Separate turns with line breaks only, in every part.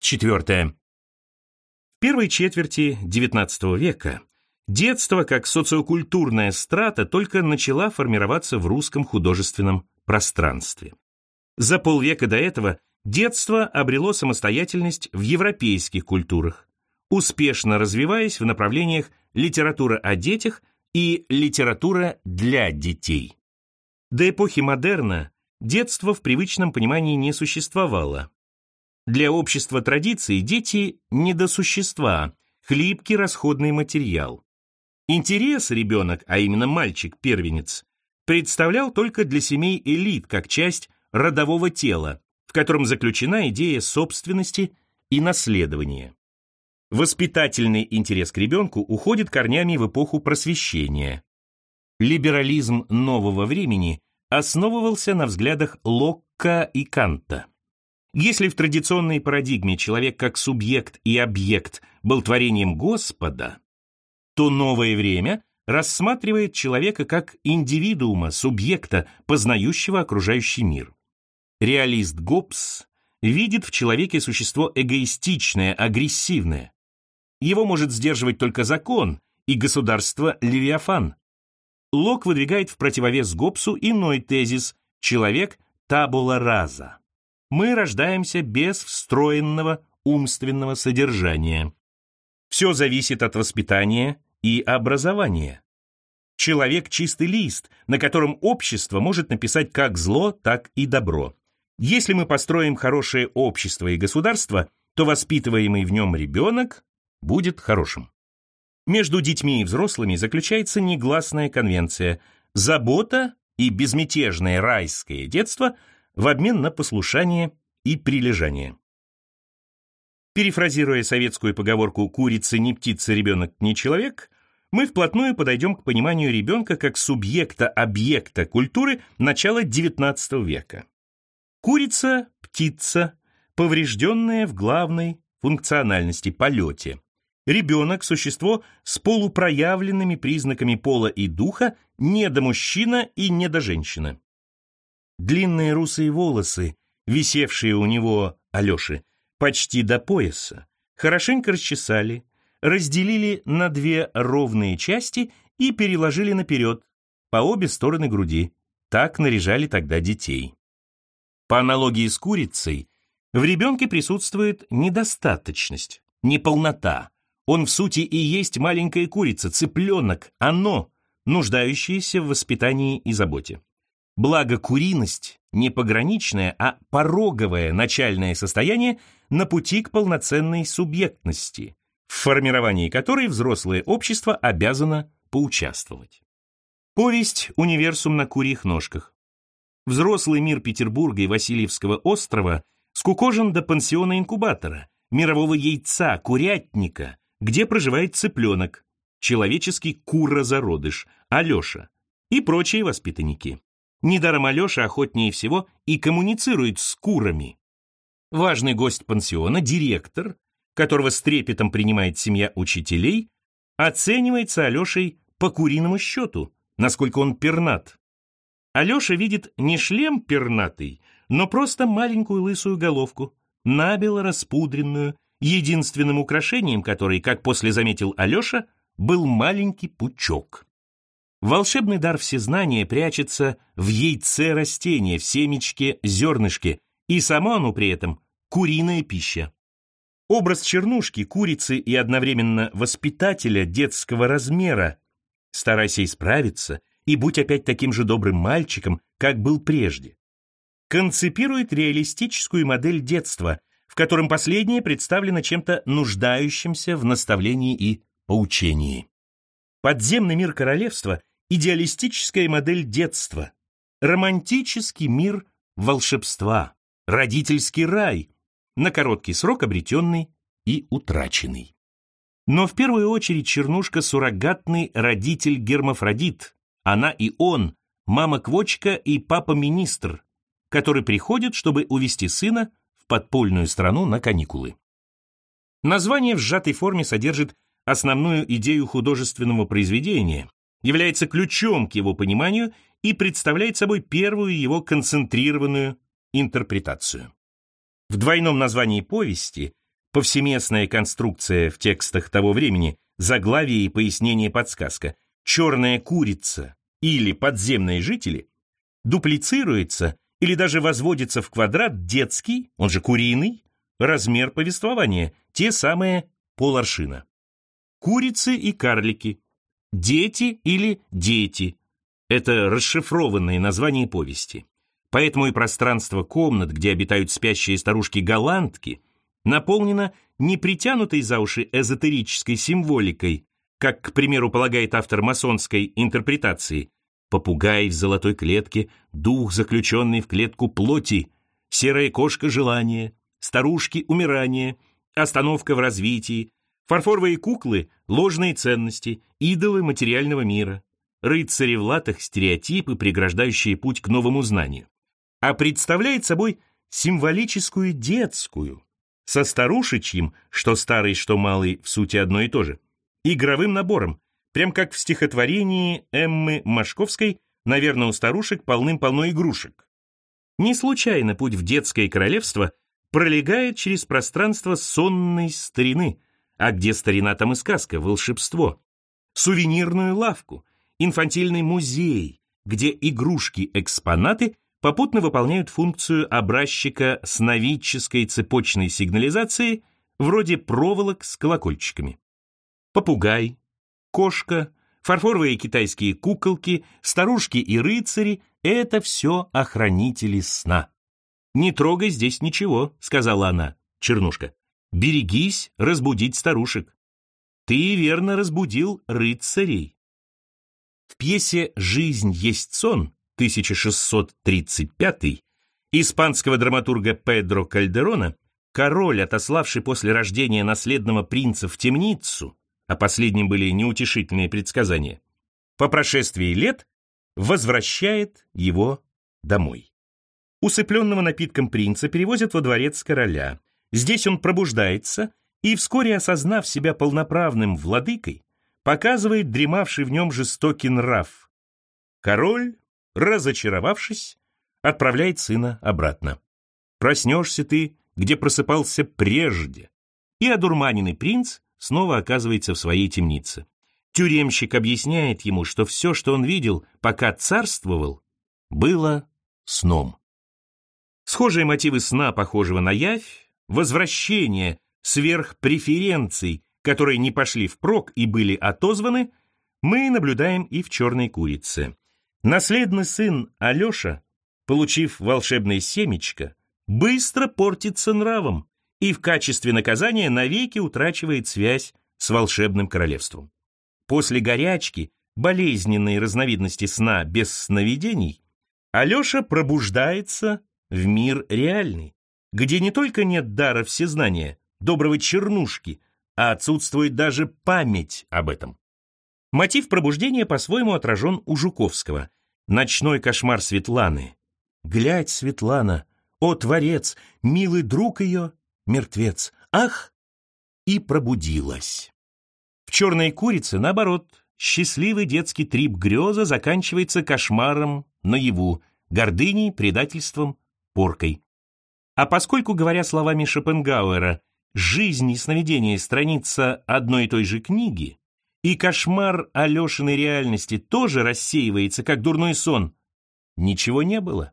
Четвертое. В первой четверти XIX века детство как социокультурная страта только начала формироваться в русском художественном пространстве. За полвека до этого детство обрело самостоятельность в европейских культурах, успешно развиваясь в направлениях литература о детях и литература для детей. До эпохи модерна детство в привычном понимании не существовало. Для общества традиций дети – не до существа, хлипкий расходный материал. Интерес ребенок, а именно мальчик-первенец, представлял только для семей элит, как часть родового тела, в котором заключена идея собственности и наследования. Воспитательный интерес к ребенку уходит корнями в эпоху просвещения. Либерализм нового времени основывался на взглядах Локка и Канта. Если в традиционной парадигме человек как субъект и объект был творением Господа, то новое время рассматривает человека как индивидуума, субъекта, познающего окружающий мир. Реалист Гоббс видит в человеке существо эгоистичное, агрессивное. Его может сдерживать только закон и государство Левиафан. Лок выдвигает в противовес Гоббсу иной тезис «человек табула раза» мы рождаемся без встроенного умственного содержания. Все зависит от воспитания и образования. Человек – чистый лист, на котором общество может написать как зло, так и добро. Если мы построим хорошее общество и государство, то воспитываемый в нем ребенок будет хорошим. Между детьми и взрослыми заключается негласная конвенция «забота и безмятежное райское детство – в обмен на послушание и прилежание. Перефразируя советскую поговорку «курица не птица, ребенок не человек», мы вплотную подойдем к пониманию ребенка как субъекта-объекта культуры начала XIX века. Курица – птица, поврежденная в главной функциональности – полете. Ребенок – существо с полупроявленными признаками пола и духа, недомужчина и недоженщина. Длинные русые волосы, висевшие у него, Алеши, почти до пояса, хорошенько расчесали, разделили на две ровные части и переложили наперед, по обе стороны груди. Так наряжали тогда детей. По аналогии с курицей, в ребенке присутствует недостаточность, неполнота. Он в сути и есть маленькая курица, цыпленок, оно, нуждающееся в воспитании и заботе. Благо куриность не пограничное, а пороговое начальное состояние на пути к полноценной субъектности, в формировании которой взрослое общество обязано поучаствовать. Повесть «Универсум на курьих ножках». Взрослый мир Петербурга и Васильевского острова скукожен до пансиона-инкубатора, мирового яйца, курятника, где проживает цыпленок, человеческий курозародыш, Алеша и прочие воспитанники. Недаром Алеша охотнее всего и коммуницирует с курами. Важный гость пансиона, директор, которого с трепетом принимает семья учителей, оценивается Алешей по куриному счету, насколько он пернат. Алеша видит не шлем пернатый, но просто маленькую лысую головку, набело распудренную, единственным украшением которой, как после заметил Алеша, был маленький пучок. Волшебный дар всезнания прячется в яйце растения, в семечке, зернышке, и само оно при этом куриная пища. Образ чернушки, курицы и одновременно воспитателя детского размера. Старайся исправиться и будь опять таким же добрым мальчиком, как был прежде. Концепирует реалистическую модель детства, в котором последнее представлено чем-то нуждающимся в наставлении и поучении. Подземный мир королевства идеалистическая модель детства, романтический мир волшебства, родительский рай, на короткий срок обретенный и утраченный. Но в первую очередь Чернушка – суррогатный родитель-гермафродит. Она и он – мама-квочка и папа-министр, который приходит, чтобы увести сына в подпольную страну на каникулы. Название в сжатой форме содержит основную идею художественного произведения, является ключом к его пониманию и представляет собой первую его концентрированную интерпретацию. В двойном названии повести Повсеместная конструкция в текстах того времени, заглавие и пояснение подсказка. Черная курица или подземные жители дуплицируется или даже возводится в квадрат детский, он же куриный, размер повествования, те самые поларшина. Курицы и карлики, дети или дети – это расшифрованные названия повести. Поэтому и пространство комнат, где обитают спящие старушки-голландки, наполнено не притянутой за уши эзотерической символикой, как, к примеру, полагает автор масонской интерпретации, попугай в золотой клетке, дух, заключенный в клетку плоти, серая кошка желания, старушки умирания, остановка в развитии, фарфоровые куклы ложные ценности, идолы материального мира, рыцари в латах стереотипы, преграждающие путь к новому знанию а представляет собой символическую детскую, со старушечьим, что старый, что малый, в сути одно и то же, игровым набором, прям как в стихотворении Эммы Машковской «Наверное, у старушек полным-полно игрушек». Не случайно путь в детское королевство пролегает через пространство сонной старины, а где старина, там и сказка, волшебство, сувенирную лавку, инфантильный музей, где игрушки-экспонаты попутно выполняют функцию образчика сновидческой цепочной сигнализации вроде проволок с колокольчиками. Попугай, кошка, фарфоровые китайские куколки, старушки и рыцари — это все охранители сна. «Не трогай здесь ничего», — сказала она, Чернушка. «Берегись разбудить старушек». Ты верно разбудил рыцарей. В пьесе «Жизнь есть сон» 1635 испанского драматурга Педро Кальдерона, король, отославший после рождения наследного принца в темницу, а последним были неутешительные предсказания, по прошествии лет возвращает его домой. Усыпленного напитком принца перевозят во дворец короля. Здесь он пробуждается и, вскоре осознав себя полноправным владыкой, показывает дремавший в нем жестокий нрав. Король разочаровавшись, отправляет сына обратно. Проснешься ты, где просыпался прежде, и одурманенный принц снова оказывается в своей темнице. Тюремщик объясняет ему, что все, что он видел, пока царствовал, было сном. Схожие мотивы сна, похожего на явь, возвращение сверхпреференций, которые не пошли впрок и были отозваны, мы наблюдаем и в «Черной курице». Наследный сын Алеша, получив волшебное семечко, быстро портится нравом и в качестве наказания навеки утрачивает связь с волшебным королевством. После горячки, болезненной разновидности сна без сновидений, Алеша пробуждается в мир реальный, где не только нет дара всезнания, доброго чернушки, а отсутствует даже память об этом. Мотив пробуждения по-своему отражен у Жуковского. Ночной кошмар Светланы. Глядь, Светлана, о, творец, милый друг ее, мертвец. Ах! И пробудилась. В «Черной курице», наоборот, счастливый детский трип греза заканчивается кошмаром наяву, гордыней, предательством, поркой. А поскольку, говоря словами Шопенгауэра, жизнь и сновидение страница одной и той же книги, и кошмар Алешиной реальности тоже рассеивается, как дурной сон. Ничего не было.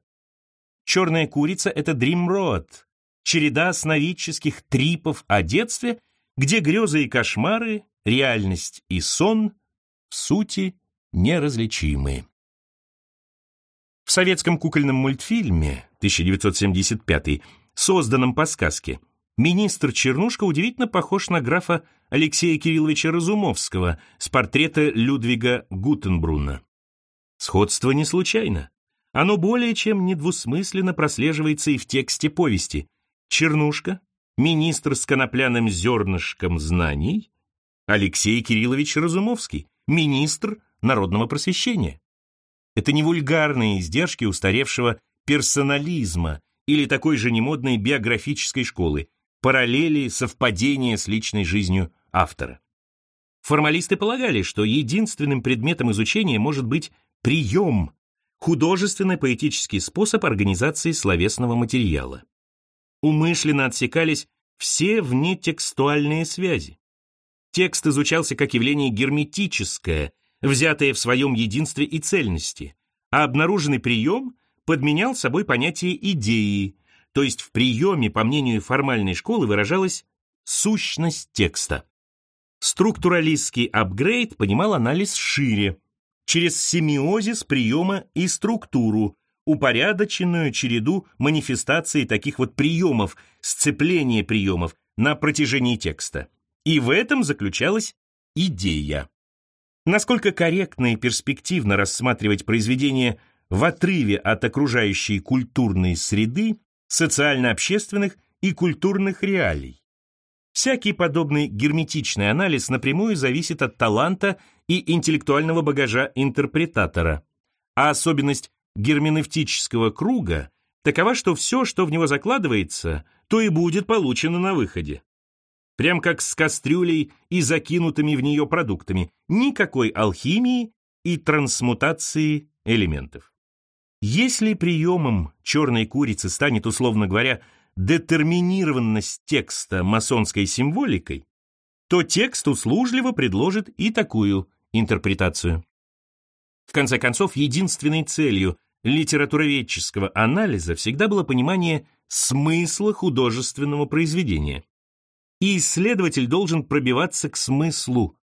«Черная курица» — это дримрод, череда сновидческих трипов о детстве, где грезы и кошмары, реальность и сон в сути неразличимы. В советском кукольном мультфильме 1975 созданном по сказке, Министр Чернушка удивительно похож на графа Алексея Кирилловича Разумовского с портрета Людвига Гутенбруна. Сходство не случайно. Оно более чем недвусмысленно прослеживается и в тексте повести. Чернушка, министр с конопляным зернышком знаний, Алексей Кириллович Разумовский, министр народного просвещения. Это не вульгарные издержки устаревшего персонализма или такой же немодной биографической школы параллели, совпадения с личной жизнью автора. Формалисты полагали, что единственным предметом изучения может быть прием, художественно-поэтический способ организации словесного материала. Умышленно отсекались все внетекстуальные связи. Текст изучался как явление герметическое, взятое в своем единстве и цельности, а обнаруженный прием подменял собой понятие идеи, то есть в приеме, по мнению формальной школы, выражалась сущность текста. Структуралистский апгрейд понимал анализ шире, через семиозис приема и структуру, упорядоченную череду манифестаций таких вот приемов, сцепления приемов на протяжении текста. И в этом заключалась идея. Насколько корректно и перспективно рассматривать произведение в отрыве от окружающей культурной среды, социально-общественных и культурных реалий. Всякий подобный герметичный анализ напрямую зависит от таланта и интеллектуального багажа интерпретатора, а особенность герменевтического круга такова, что все, что в него закладывается, то и будет получено на выходе. Прям как с кастрюлей и закинутыми в нее продуктами, никакой алхимии и трансмутации элементов. Если приемом черной курицы станет, условно говоря, детерминированность текста масонской символикой, то текст услужливо предложит и такую интерпретацию. В конце концов, единственной целью литературоведческого анализа всегда было понимание смысла художественного произведения. И исследователь должен пробиваться к смыслу,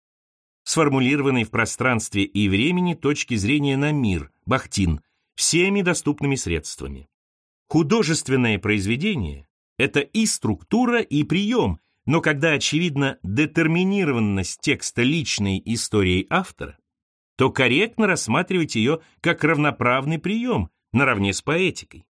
сформулированной в пространстве и времени точки зрения на мир, Бахтин, всеми доступными средствами. Художественное произведение – это и структура, и прием, но когда очевидна детерминированность текста личной историей автора, то корректно рассматривать ее как равноправный прием, наравне с поэтикой.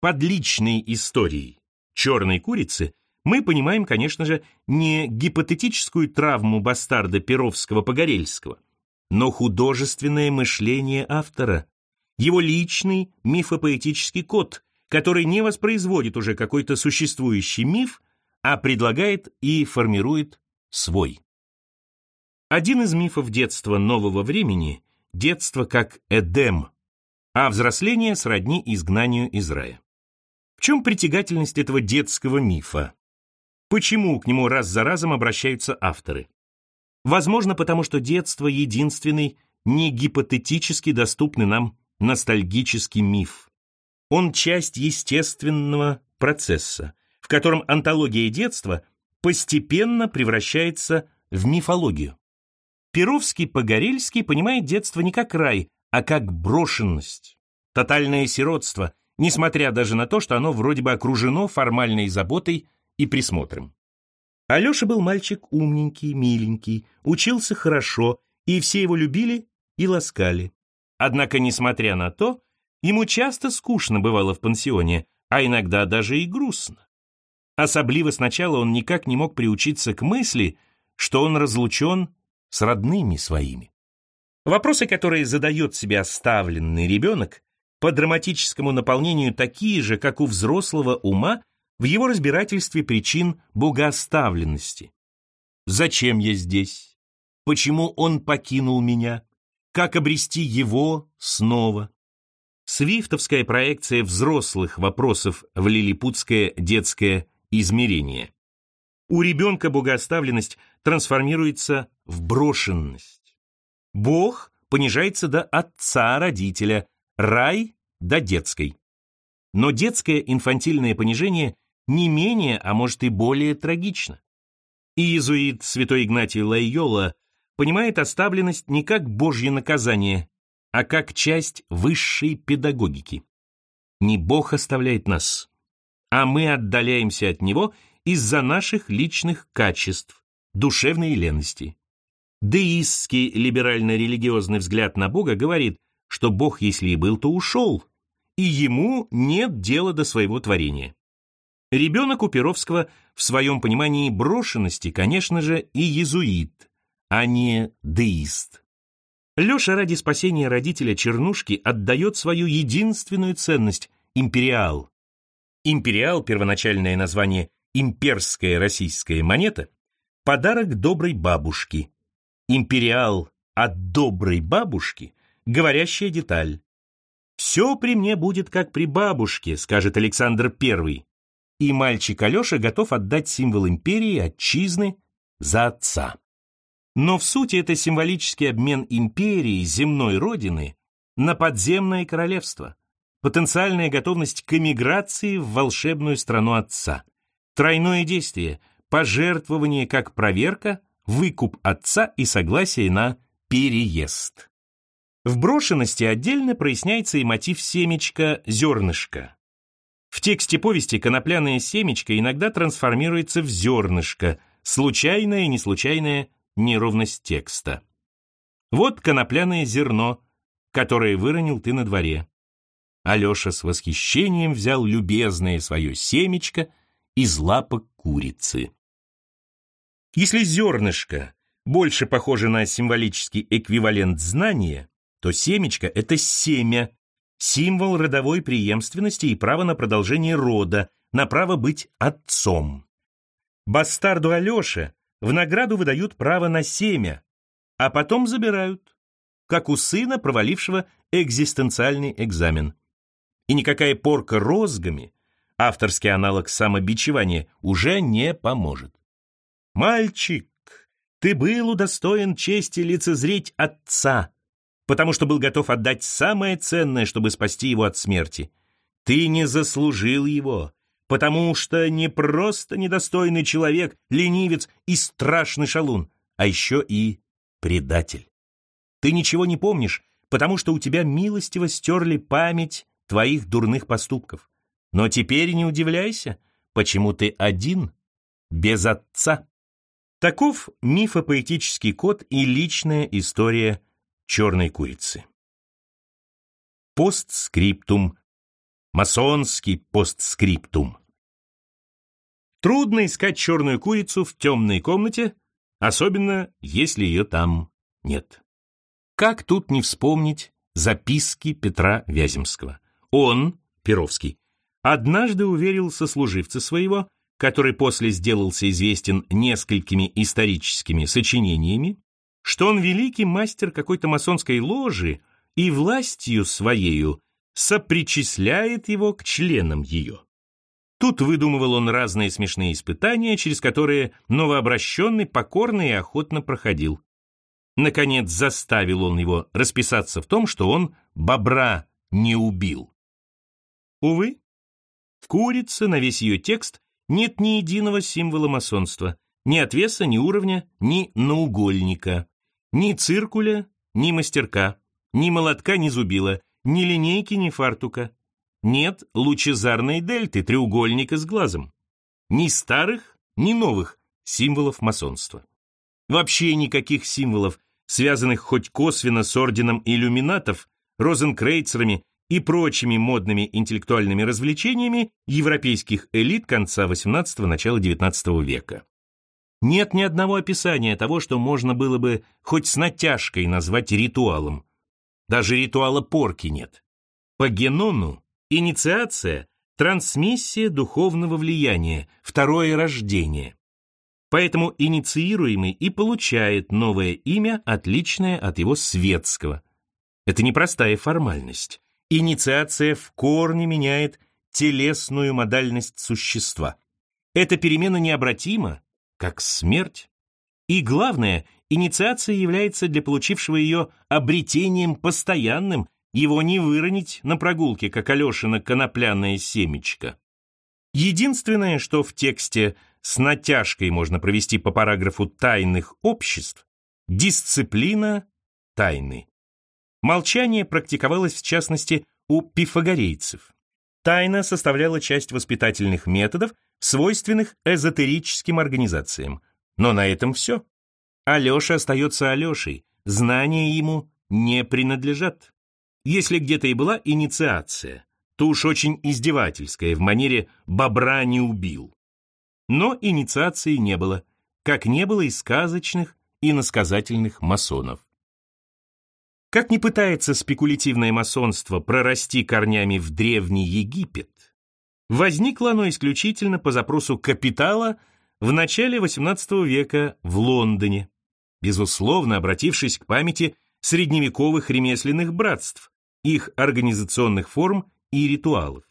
Под личной историей «Черной курицы» мы понимаем, конечно же, не гипотетическую травму бастарда Перовского-Погорельского, но художественное мышление автора, его личный мифопоэтический код, который не воспроизводит уже какой-то существующий миф, а предлагает и формирует свой. Один из мифов детства нового времени – детство как Эдем, а взросление сродни изгнанию из рая. В чем притягательность этого детского мифа? Почему к нему раз за разом обращаются авторы? Возможно, потому что детство – единственный, не гипотетически доступный нам ностальгический миф. Он часть естественного процесса, в котором антология детства постепенно превращается в мифологию. Перовский-Погорельский понимает детство не как рай, а как брошенность, тотальное сиротство, несмотря даже на то, что оно вроде бы окружено формальной заботой и присмотром. Алеша был мальчик умненький, миленький, учился хорошо, и все его любили и ласкали. Однако, несмотря на то, ему часто скучно бывало в пансионе, а иногда даже и грустно. Особливо сначала он никак не мог приучиться к мысли, что он разлучен с родными своими. Вопросы, которые задает себе оставленный ребенок, по драматическому наполнению такие же, как у взрослого ума в его разбирательстве причин богооставленности. Зачем я здесь? Почему он покинул меня? Как обрести его снова? Свифтовская проекция взрослых вопросов в лилипутское детское измерение. У ребенка богооставленность трансформируется в брошенность. Бог понижается до отца-родителя, рай – до детской. Но детское инфантильное понижение не менее, а может и более трагично. Иезуит святой Игнатий Лайола понимает оставленность не как божье наказание, а как часть высшей педагогики. Не Бог оставляет нас, а мы отдаляемся от Него из-за наших личных качеств, душевной лености. Деистский либерально-религиозный взгляд на Бога говорит, что Бог, если и был, то ушел, и ему нет дела до своего творения. Ребенок у Перовского в своем понимании брошенности, конечно же, и езуит, а не деист. Леша ради спасения родителя Чернушки отдает свою единственную ценность – империал. Империал, первоначальное название «имперская российская монета», подарок доброй бабушки. Империал от доброй бабушки – говорящая деталь. «Все при мне будет как при бабушке», скажет Александр I. и мальчик Алеша готов отдать символ империи, отчизны, за отца. Но в сути это символический обмен империи, земной родины, на подземное королевство, потенциальная готовность к эмиграции в волшебную страну отца, тройное действие, пожертвование как проверка, выкуп отца и согласие на переезд. В брошенности отдельно проясняется и мотив семечка зернышка. В тексте повести конопляное семечко иногда трансформируется в зернышко, случайная и неслучайная неровность текста. Вот конопляное зерно, которое выронил ты на дворе. Алеша с восхищением взял любезное свое семечко из лапок курицы. Если зернышко больше похоже на символический эквивалент знания, то семечко — это семя, символ родовой преемственности и право на продолжение рода, на право быть отцом. Бастарду Алёше в награду выдают право на семя, а потом забирают, как у сына, провалившего экзистенциальный экзамен. И никакая порка розгами, авторский аналог самобичевания, уже не поможет. «Мальчик, ты был удостоен чести лицезреть отца», потому что был готов отдать самое ценное, чтобы спасти его от смерти. Ты не заслужил его, потому что не просто недостойный человек, ленивец и страшный шалун, а еще и предатель. Ты ничего не помнишь, потому что у тебя милостиво стерли память твоих дурных поступков. Но теперь не удивляйся, почему ты один, без отца. Таков мифопоэтический код и личная история черной курицы. Постскриптум. Масонский постскриптум. Трудно искать черную курицу в темной комнате, особенно если ее там нет. Как тут не вспомнить записки Петра Вяземского? Он, Перовский, однажды уверил сослуживца своего, который после сделался известен несколькими историческими сочинениями, что он великий мастер какой-то масонской ложи и властью своею сопричисляет его к членам ее. Тут выдумывал он разные смешные испытания, через которые новообращенный покорно и охотно проходил. Наконец заставил он его расписаться в том, что он бобра не убил. Увы, в курице на весь ее текст нет ни единого символа масонства, ни отвеса, ни уровня, ни наугольника. Ни циркуля, ни мастерка, ни молотка, ни зубила, ни линейки, ни фартука. Нет лучезарной дельты, треугольника с глазом. Ни старых, ни новых символов масонства. Вообще никаких символов, связанных хоть косвенно с орденом иллюминатов, розенкрейцерами и прочими модными интеллектуальными развлечениями европейских элит конца XVIII – начала XIX века. Нет ни одного описания того, что можно было бы хоть с натяжкой назвать ритуалом. Даже ритуала порки нет. По Генону инициация – трансмиссия духовного влияния, второе рождение. Поэтому инициируемый и получает новое имя, отличное от его светского. Это непростая формальность. Инициация в корне меняет телесную модальность существа. Эта перемена необратима, как смерть. И главное, инициация является для получившего ее обретением постоянным, его не выронить на прогулке, как Алешина конопляное семечко. Единственное, что в тексте с натяжкой можно провести по параграфу тайных обществ, дисциплина тайны. Молчание практиковалось в частности у пифагорейцев. Тайна составляла часть воспитательных методов, свойственных эзотерическим организациям. Но на этом все. Алеша остается Алешей, знания ему не принадлежат. Если где-то и была инициация, то уж очень издевательская, в манере «бобра не убил». Но инициации не было, как не было и сказочных, и насказательных масонов. Как не пытается спекулятивное масонство прорасти корнями в Древний Египет, Возникло оно исключительно по запросу капитала в начале XVIII века в Лондоне, безусловно обратившись к памяти средневековых ремесленных братств, их организационных форм и ритуалов.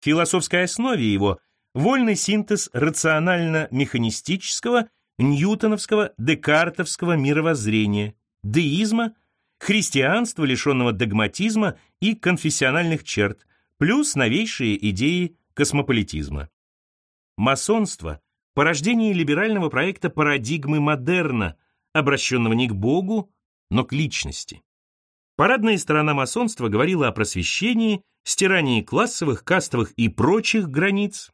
В философской основе его вольный синтез рационально-механистического, ньютоновского, декартовского мировоззрения, деизма, христианства, лишенного догматизма и конфессиональных черт, плюс новейшие идеи космополитизма. Масонство – порождение либерального проекта парадигмы модерна, обращенного не к Богу, но к личности. Парадная сторона масонства говорила о просвещении, стирании классовых, кастовых и прочих границ,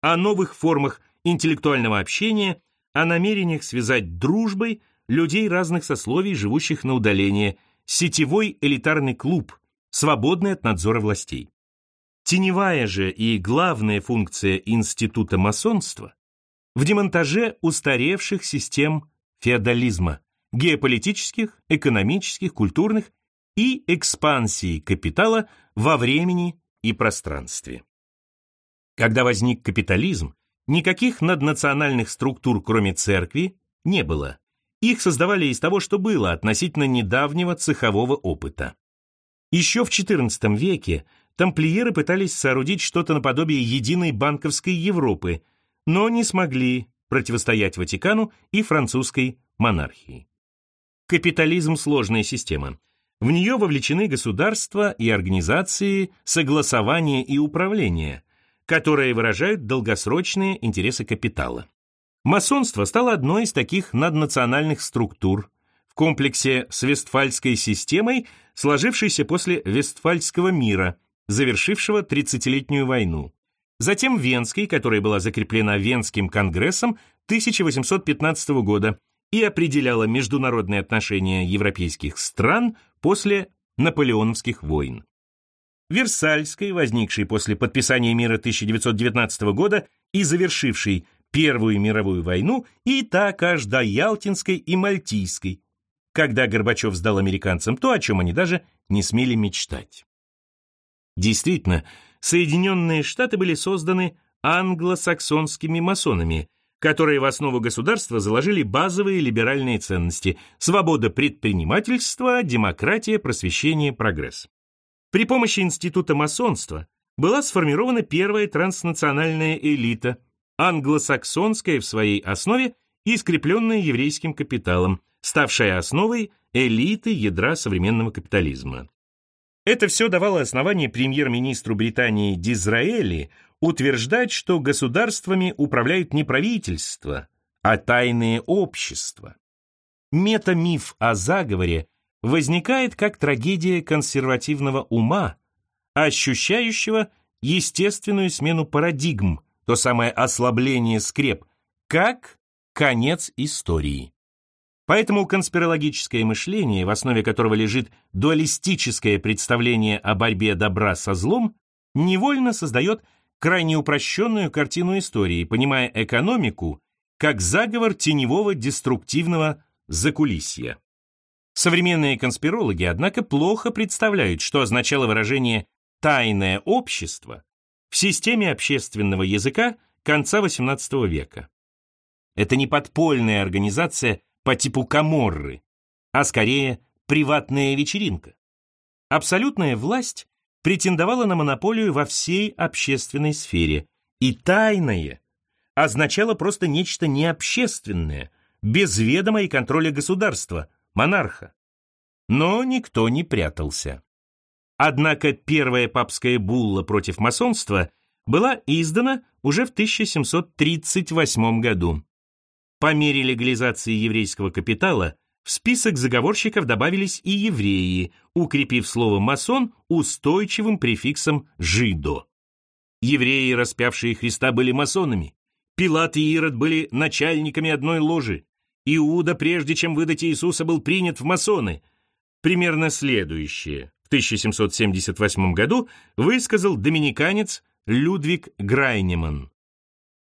о новых формах интеллектуального общения, о намерениях связать дружбой людей разных сословий, живущих на удалении, сетевой элитарный клуб, свободный от надзора властей. Теневая же и главная функция института масонства в демонтаже устаревших систем феодализма, геополитических, экономических, культурных и экспансии капитала во времени и пространстве. Когда возник капитализм, никаких наднациональных структур, кроме церкви, не было. Их создавали из того, что было относительно недавнего цехового опыта. Еще в XIV веке тамплиеры пытались соорудить что-то наподобие единой банковской Европы, но не смогли противостоять Ватикану и французской монархии. Капитализм – сложная система. В нее вовлечены государства и организации согласования и управления, которые выражают долгосрочные интересы капитала. Масонство стало одной из таких наднациональных структур в комплексе с Вестфальской системой, сложившейся после Вестфальского мира, завершившего 30-летнюю войну. Затем Венской, которая была закреплена Венским конгрессом 1815 года и определяла международные отношения европейских стран после наполеоновских войн. Версальской, возникшей после подписания мира 1919 года и завершившей Первую мировую войну, и так аж до Ялтинской и Мальтийской, когда Горбачев сдал американцам то, о чем они даже не смели мечтать. Действительно, Соединенные Штаты были созданы англосаксонскими масонами, которые в основу государства заложили базовые либеральные ценности – свобода предпринимательства, демократия, просвещение, прогресс. При помощи института масонства была сформирована первая транснациональная элита, англосаксонская в своей основе и скрепленная еврейским капиталом, ставшая основой элиты ядра современного капитализма. Это все давало основание премьер-министру Британии Дизраэли утверждать, что государствами управляют не правительства, а тайные общества. Метамиф о заговоре возникает как трагедия консервативного ума, ощущающего естественную смену парадигм, то самое ослабление скреп, как конец истории. Поэтому конспирологическое мышление, в основе которого лежит дуалистическое представление о борьбе добра со злом, невольно создает крайне упрощенную картину истории, понимая экономику как заговор теневого деструктивного закулисья. Современные конспирологи, однако, плохо представляют, что означало выражение «тайное общество» в системе общественного языка конца XVIII века. Это не подпольная организация по типу Каморры, а скорее приватная вечеринка. Абсолютная власть претендовала на монополию во всей общественной сфере, и тайное означало просто нечто необщественное, без ведома и контроля государства, монарха. Но никто не прятался. Однако первая папская булла против масонства была издана уже в 1738 году. По мере легализации еврейского капитала в список заговорщиков добавились и евреи, укрепив слово «масон» устойчивым префиксом «жидо». Евреи, распявшие Христа, были масонами. Пилат и Ирод были начальниками одной ложи. Иуда, прежде чем выдать Иисуса, был принят в масоны. Примерно следующее в 1778 году высказал доминиканец Людвиг Грайнеман.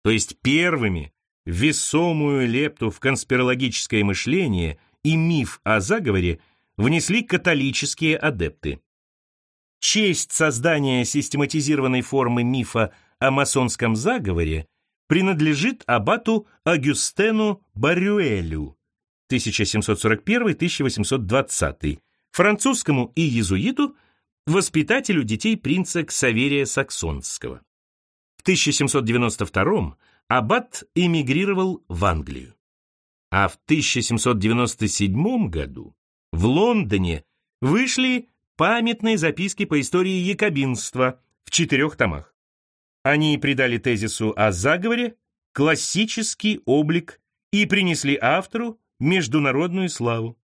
То есть первыми весомую лепту в конспирологическое мышление и миф о заговоре внесли католические адепты. Честь создания систематизированной формы мифа о масонском заговоре принадлежит аббату Агюстену Барюэлю 1741-1820, французскому и езуиту, воспитателю детей принца Ксаверия Саксонского. В 1792 аббат эмигрировал в Англию. А в 1797 году в Лондоне вышли памятные записки по истории якобинства в четырех томах. Они придали тезису о заговоре классический облик и принесли автору международную славу.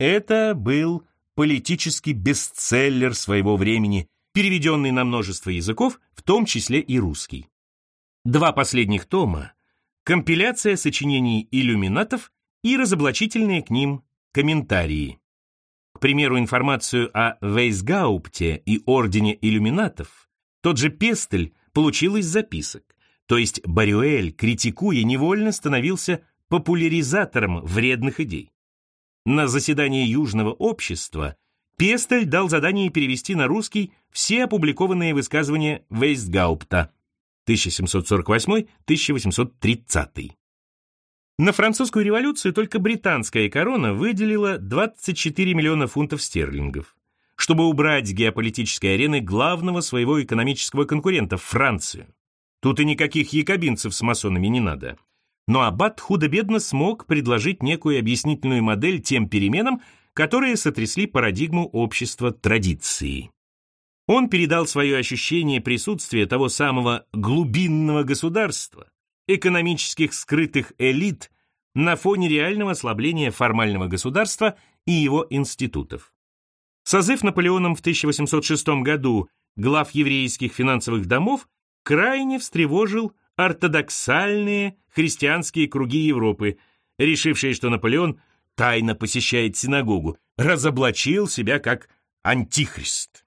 Это был политический бестселлер своего времени, переведенный на множество языков, в том числе и русский. Два последних тома – компиляция сочинений иллюминатов и разоблачительные к ним комментарии. К примеру, информацию о Вейсгаупте и Ордене иллюминатов тот же Пестель получил из записок, то есть Барюэль, критикуя, невольно становился популяризатором вредных идей. На заседании Южного общества Пестель дал задание перевести на русский все опубликованные высказывания Вейстгаупта 1748-1830. На французскую революцию только британская корона выделила 24 миллиона фунтов стерлингов, чтобы убрать с геополитической арены главного своего экономического конкурента – Францию. Тут и никаких якобинцев с масонами не надо. Но Аббат худо-бедно смог предложить некую объяснительную модель тем переменам, которые сотрясли парадигму общества традиции. Он передал свое ощущение присутствия того самого глубинного государства, экономических скрытых элит на фоне реального ослабления формального государства и его институтов. Созыв Наполеоном в 1806 году глав еврейских финансовых домов крайне встревожил ортодоксальные христианские круги Европы, решившие, что Наполеон тайно посещает синагогу, разоблачил себя как антихрист.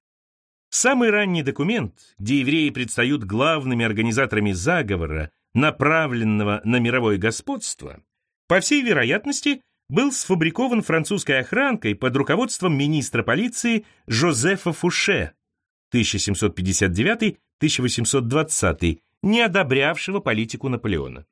Самый ранний документ, где евреи предстают главными организаторами заговора, направленного на мировое господство, по всей вероятности, был сфабрикован французской охранкой под руководством министра полиции Жозефа Фуше 1759-1820, не одобрявшего политику Наполеона.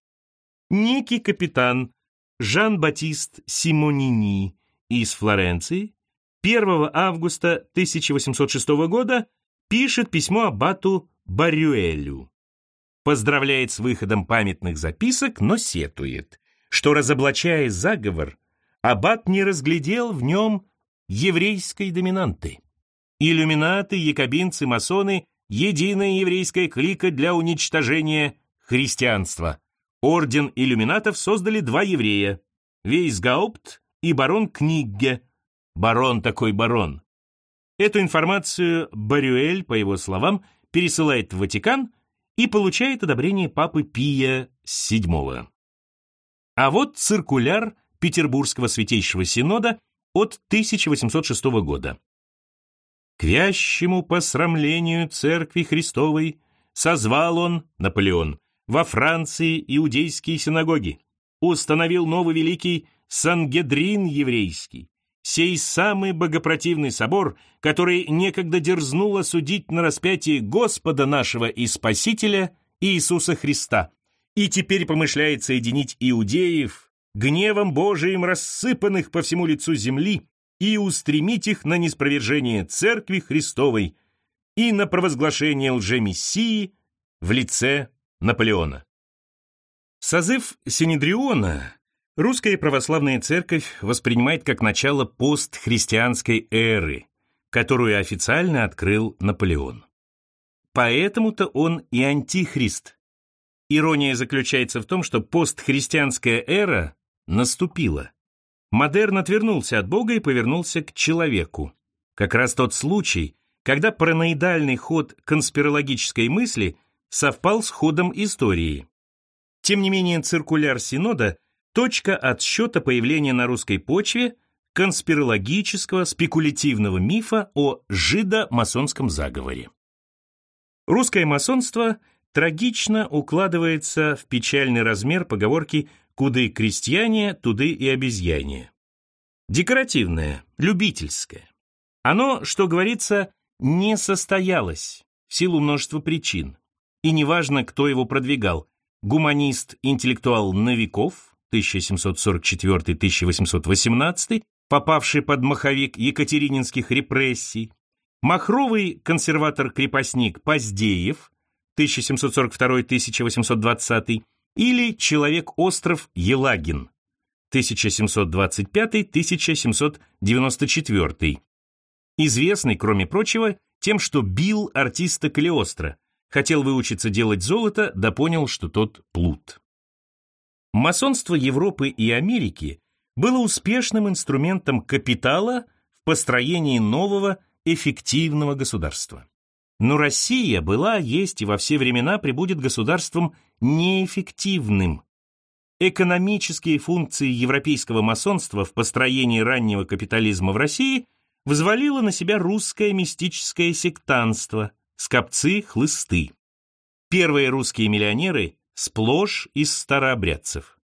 Некий капитан Жан-Батист Симонини из Флоренции 1 августа 1806 года пишет письмо аббату Барюэлю. Поздравляет с выходом памятных записок, но сетует, что, разоблачая заговор, аббат не разглядел в нем еврейской доминанты. Иллюминаты, якобинцы, масоны – единая еврейская клика для уничтожения христианства. Орден иллюминатов создали два еврея – Вейсгаупт и барон Книгге – Барон такой барон. Эту информацию Барюэль, по его словам, пересылает в Ватикан и получает одобрение папы Пия VII. А вот циркуляр Петербургского Святейшего Синода от 1806 года. К вящему посрамлению Церкви Христовой созвал он, Наполеон, во Франции иудейские синагоги, установил новый великий Сангедрин еврейский, сей самый богопротивный собор, который некогда дерзнул осудить на распятии Господа нашего и Спасителя Иисуса Христа, и теперь помышляет соединить иудеев, гневом Божиим рассыпанных по всему лицу земли, и устремить их на неспровержение Церкви Христовой и на провозглашение лжемессии в лице Наполеона. Созыв Синедриона Русская православная церковь воспринимает как начало постхристианской эры, которую официально открыл Наполеон. Поэтому-то он и антихрист. Ирония заключается в том, что постхристианская эра наступила. Модерн отвернулся от Бога и повернулся к человеку. Как раз тот случай, когда параноидальный ход конспирологической мысли совпал с ходом истории. Тем не менее, циркуляр Синода точка отсчета появления на русской почве конспирологического спекулятивного мифа о жидо-масонском заговоре. Русское масонство трагично укладывается в печальный размер поговорки «куды крестьяне, туды и обезьяне». Декоративное, любительское. Оно, что говорится, не состоялось в силу множества причин. И неважно, кто его продвигал – гуманист-интеллектуал Новиков – 1744-1818, попавший под маховик екатерининских репрессий, махровый консерватор-крепостник Поздеев 1742-1820 или Человек-остров Елагин 1725-1794, известный, кроме прочего, тем, что бил артиста Калиостро, хотел выучиться делать золото, да понял, что тот плут. Масонство Европы и Америки было успешным инструментом капитала в построении нового эффективного государства. Но Россия была, есть и во все времена прибудет государством неэффективным. Экономические функции европейского масонства в построении раннего капитализма в России взвалило на себя русское мистическое сектанство, скопцы-хлысты. Первые русские миллионеры сплошь из старообрядцев.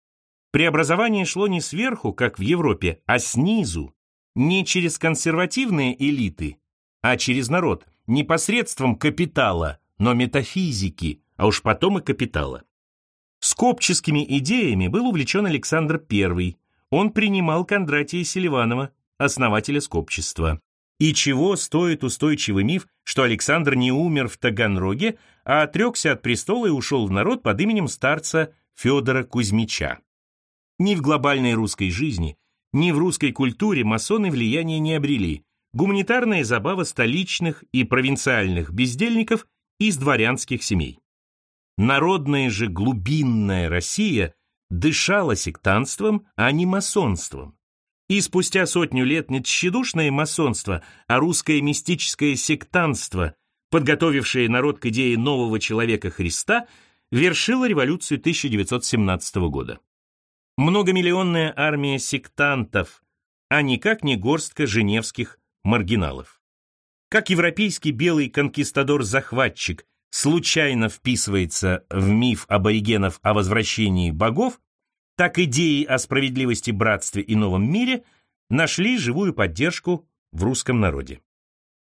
Преобразование шло не сверху, как в Европе, а снизу, не через консервативные элиты, а через народ, не посредством капитала, но метафизики, а уж потом и капитала. Скопческими идеями был увлечен Александр I. Он принимал Кондратия Селиванова, основателя скопчества. И чего стоит устойчивый миф, что Александр не умер в Таганроге, а отрекся от престола и ушел в народ под именем старца Федора Кузьмича. Ни в глобальной русской жизни, ни в русской культуре масоны влияния не обрели. Гуманитарная забава столичных и провинциальных бездельников из дворянских семей. Народная же глубинная Россия дышала сектантством, а не масонством. И спустя сотню лет не тщедушное масонство, а русское мистическое сектантство, подготовившее народ к идее нового человека Христа, вершило революцию 1917 года. Многомиллионная армия сектантов, а никак не горстка женевских маргиналов. Как европейский белый конкистадор-захватчик случайно вписывается в миф аборигенов о возвращении богов, так идеи о справедливости, братстве и новом мире нашли живую поддержку в русском народе.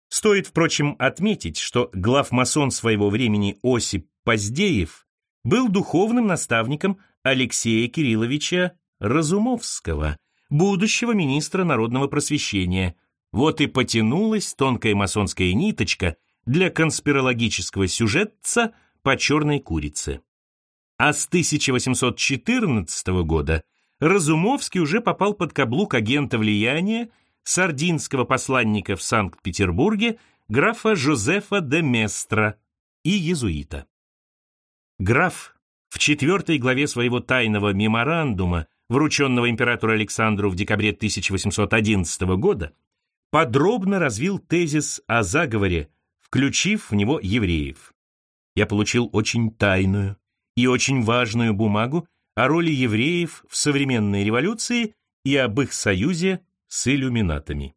Стоит, впрочем, отметить, что главмасон своего времени Осип Поздеев был духовным наставником Алексея Кирилловича Разумовского, будущего министра народного просвещения. Вот и потянулась тонкая масонская ниточка для конспирологического сюжетца по черной курице а с 1814 года Разумовский уже попал под каблук агента влияния сардинского посланника в Санкт-Петербурге графа Жозефа де Местра и езуита. Граф в четвертой главе своего тайного меморандума, врученного императору Александру в декабре 1811 года, подробно развил тезис о заговоре, включив в него евреев. Я получил очень тайную, и очень важную бумагу о роли евреев в современной революции и об их союзе с иллюминатами.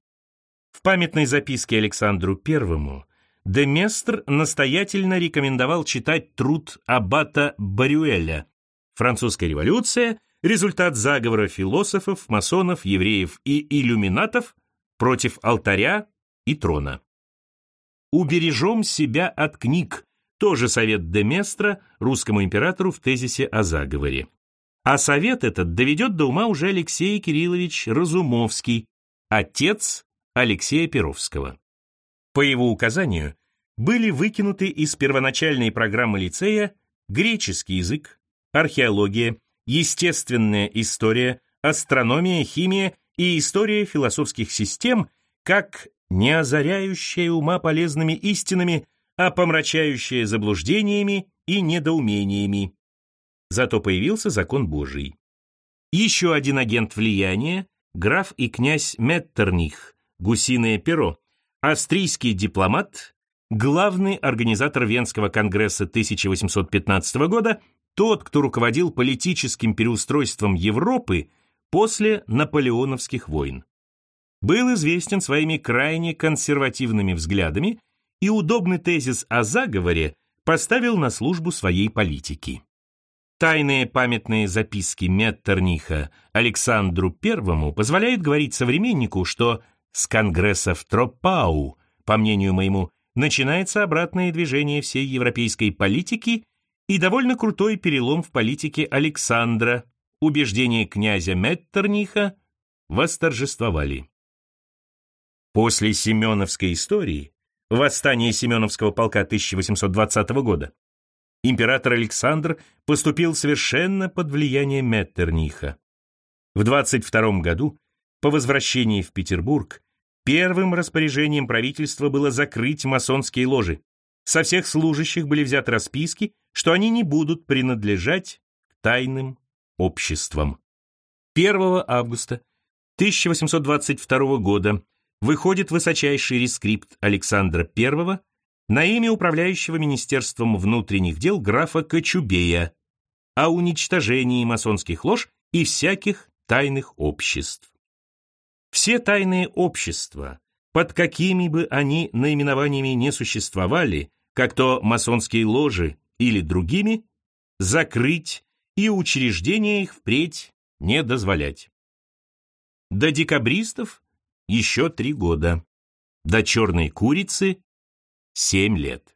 В памятной записке Александру I Деместр настоятельно рекомендовал читать труд аббата Барюэля «Французская революция. Результат заговора философов, масонов, евреев и иллюминатов против алтаря и трона». «Убережем себя от книг, тоже совет Деместра русскому императору в тезисе о заговоре. А совет этот доведет до ума уже Алексей Кириллович Разумовский, отец Алексея Перовского. По его указанию были выкинуты из первоначальной программы лицея греческий язык, археология, естественная история, астрономия, химия и история философских систем как не озаряющая ума полезными истинами а помрачающее заблуждениями и недоумениями. Зато появился закон Божий. Еще один агент влияния, граф и князь Меттерних, гусиное перо, австрийский дипломат, главный организатор Венского конгресса 1815 года, тот, кто руководил политическим переустройством Европы после наполеоновских войн. Был известен своими крайне консервативными взглядами и удобный тезис о заговоре поставил на службу своей политики. Тайные памятные записки Меттерниха Александру I позволяют говорить современнику, что с конгресса в Тропау, по мнению моему, начинается обратное движение всей европейской политики и довольно крутой перелом в политике Александра. Убеждения князя Меттерниха восторжествовали. После Семеновской истории Восстание Семеновского полка 1820 года, Император Александр поступил совершенно под влиянием Меттерниха. В 22 году, по возвращении в Петербург, первым распоряжением правительства было закрыть масонские ложи. Со всех служащих были взяты расписки, что они не будут принадлежать к тайным обществам. 1 августа 1822 года выходит высочайший рескрипт Александра I на имя управляющего Министерством внутренних дел графа Кочубея о уничтожении масонских лож и всяких тайных обществ. Все тайные общества, под какими бы они наименованиями не существовали, как то масонские ложи или другими, закрыть и учреждения их впредь не дозволять. До декабристов еще три года. До черной курицы семь лет.